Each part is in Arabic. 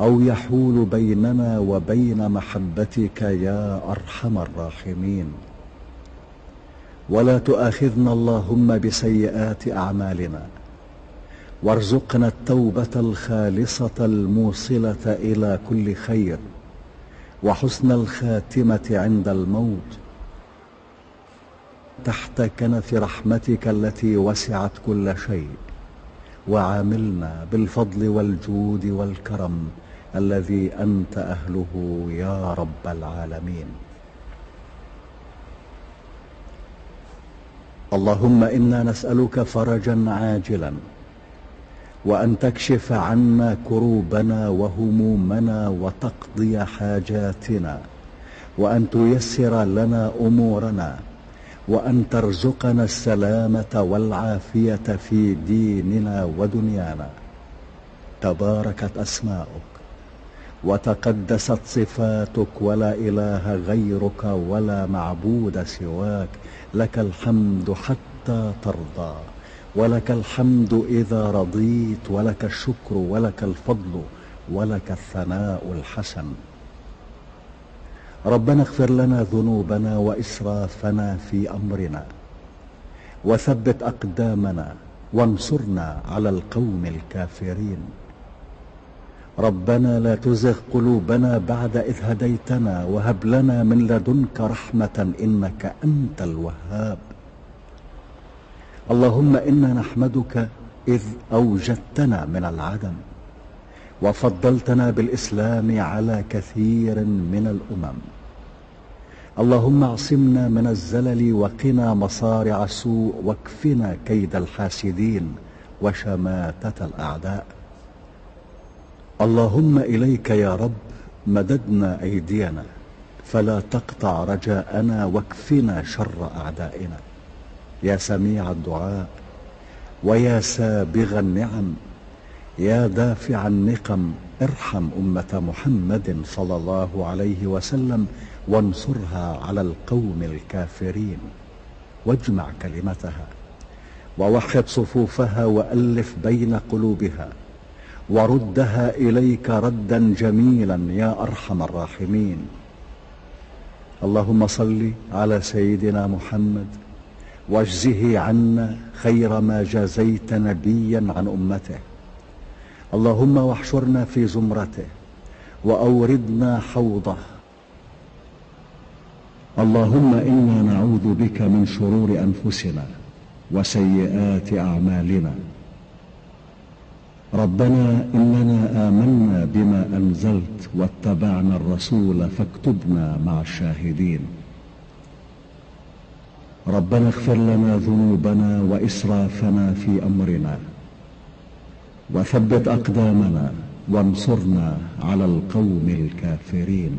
أو يحول بيننا وبين محبتك يا أرحم الراحمين. ولا تؤاخذنا اللهم بسيئات أعمالنا. وارزقنا التوبة الخالصة الموصلة إلى كل خير. وحسن الخاتمة عند الموت. تحت كنف رحمتك التي وسعت كل شيء. وعاملنا بالفضل والجود والكرم. الذي أنت أهله يا رب العالمين. اللهم إنا نسألك فرجا عاجلا وأن تكشف عنا كروبنا وهمومنا وتقضي حاجاتنا وأن تيسر لنا أمورنا وأن ترزقنا السلامة والعافية في ديننا ودنيانا. تباركت أسماؤك وتقدست صفاتك ولا إله غيرك ولا معبود سواك. لك الحمد حتى ترضى ولك الحمد إذا رضيت ولك الشكر ولك الفضل ولك الثناء الحسن. ربنا اغفر لنا ذنوبنا وإسرافنا في أمرنا وثبت أقدامنا وانصرنا على القوم الكافرين. ربنا لا تزغ قلوبنا بعد إذ هديتنا وهب لنا من لدنك رحمة إنك أنت الوهاب. اللهم إنا نحمدك إذ أوجدتنا من العدم وفضلتنا بالإسلام على كثير من الأمم. اللهم اعصمنا من الزلل وقنا مصارع السوء واكفنا كيد الحاسدين وشماتة الأعداء. اللهم إليك يا رب مددنا أيدينا فلا تقطع رجاءنا واكفنا شر أعدائنا. يا سميع الدعاء ويا سابغ النعم يا دافع النقم ارحم أمة محمد صلى الله عليه وسلم وانصرها على القوم الكافرين. واجمع كلمتها ووحد صفوفها وألف بين قلوبها. وردها إليك ردا جميلا يا أرحم الراحمين. اللهم صل على سيدنا محمد وأجزه عنا خير ما جازيت نبيا عن أمته. اللهم واحشرنا في زمرته وأوردنا حوضه. اللهم إنا نعوذ بك من شرور أنفسنا وسيئات أعمالنا. ربنا إننا آمنا بما أنزلت واتبعنا الرسول فاكتبنا مع الشاهدين. ربنا اغفر لنا ذنوبنا وإسرافنا في أمرنا. وثبت أقدامنا وانصرنا على القوم الكافرين.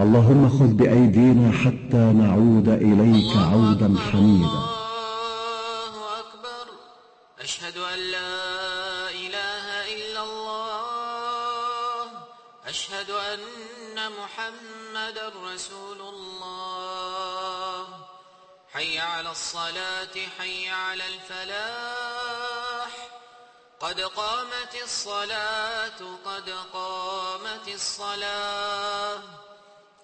اللهم خذ بأيدينا حتى نعود إليك عودا حميدا. الله أكبر. أشهد أن لا إله إلا الله. أشهد أن محمد محمدا رسول الله. حي على الصلاة حي على الفلاح. قد قامت الصلاة قد قامت الصلاة.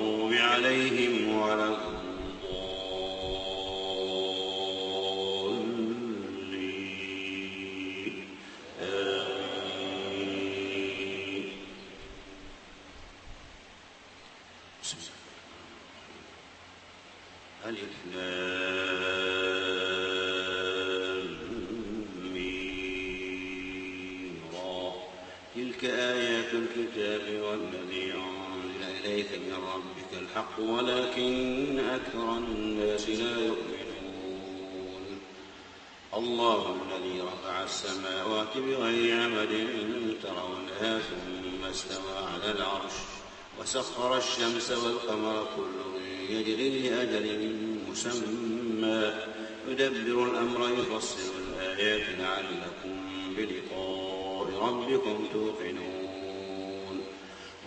المغضوب عليهم ولا تلك آيات الكتاب والذي إليك من ربك الحق ولكن أكثر الناس لا يؤمنون. الله الذي رفع السماوات بغير عمد ترونها ثم استوى على العرش وسخر الشمس والقمر كل يجري لأجل مسمى. يدبر الأمر يفصل الآيات لعلكم بلقاء ربكم توقنون.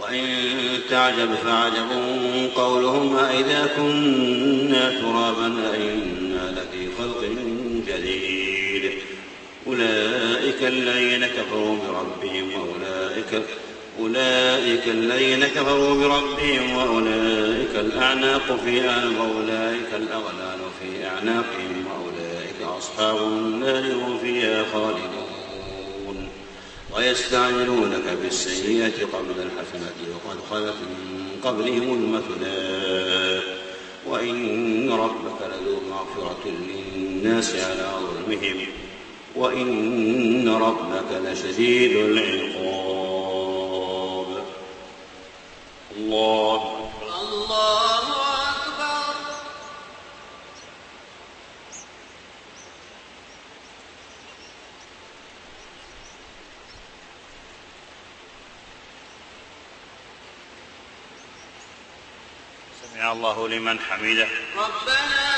وإن تعجب فعجب قولهم أإذا كنا ترابا أإنا لفي خلق جديد. أولئك الذين كفروا بربهم وأولئك أولئك الذين كفروا بربهم وأولئك الأعناق في وأولئك الأغلال في أعناقهم وأولئك أصحاب النار هم فيها خالدون. ويستعجلونك بالسيئة قبل الحسنة وقد خلت من قبلهم المثلات وإن ربك لذو مغفرة للناس على ظلمهم. وإن ربك لشديد العقاب الله الله أكبر سمع الله لمن حمده. ربنا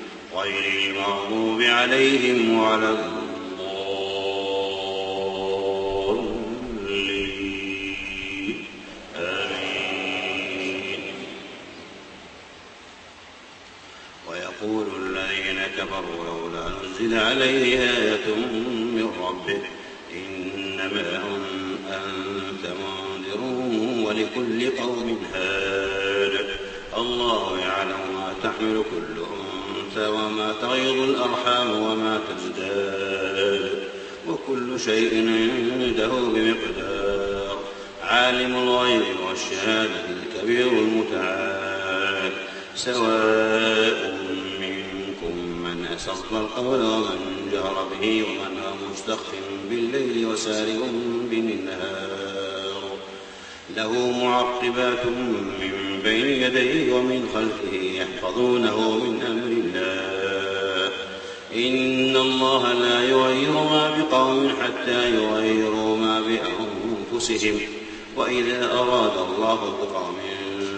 غير المغضوب عليهم ولا الضالين. آمين ويقول الذين كفروا لولا نزل عليه آية من ربه إنما أنت منذر ولكل قوم هاد. الله يعلم ما تحمل كل أنثى وما تغيض الأرحام وما تزداد. وكل شيء عنده بمقدار. عالم الغيب والشهادة الكبير المتعال. سواء منكم من أسر القول ومن جهر به ومن هو مستخف بالليل وسارع بالنهار له معقبات من بين يديه ومن خلفه يحفظونه من أمر الله. إن الله لا يغير ما بقوم حتى يغيروا ما بأنفسهم. وإذا أراد الله بقوم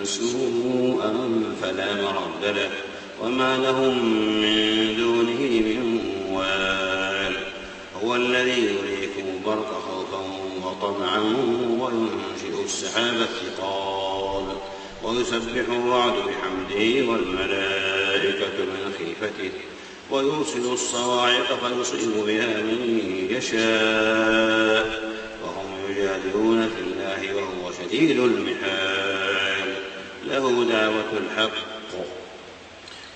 سوءا فلا مرد له. وما لهم من دونه من وال. هو الذي يريكم البرق خوفا وطمعا وينشئ السحاب الثقال. ويسبح الرعد بحمده والملائكة من خيفته ويرسل الصواعق فيصيب بها من يشاء وهم يجادلون في الله وهو شديد المحال. له دعوة الحق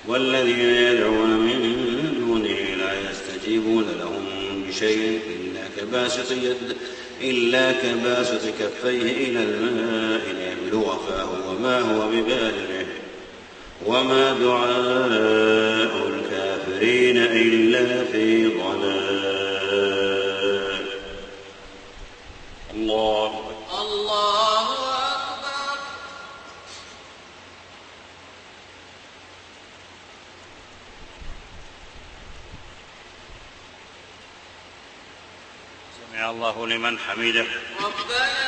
والذين يدعون من دونه لا يستجيبون لهم بشيء إلا كباسط يد إلا كباسط كفيه إلى الماء ليبلغ فاه وما هو ببالغه وما دعاء الكافرين إلا في ضلال. الله الله أكبر. سمع الله لمن حمده. ربنا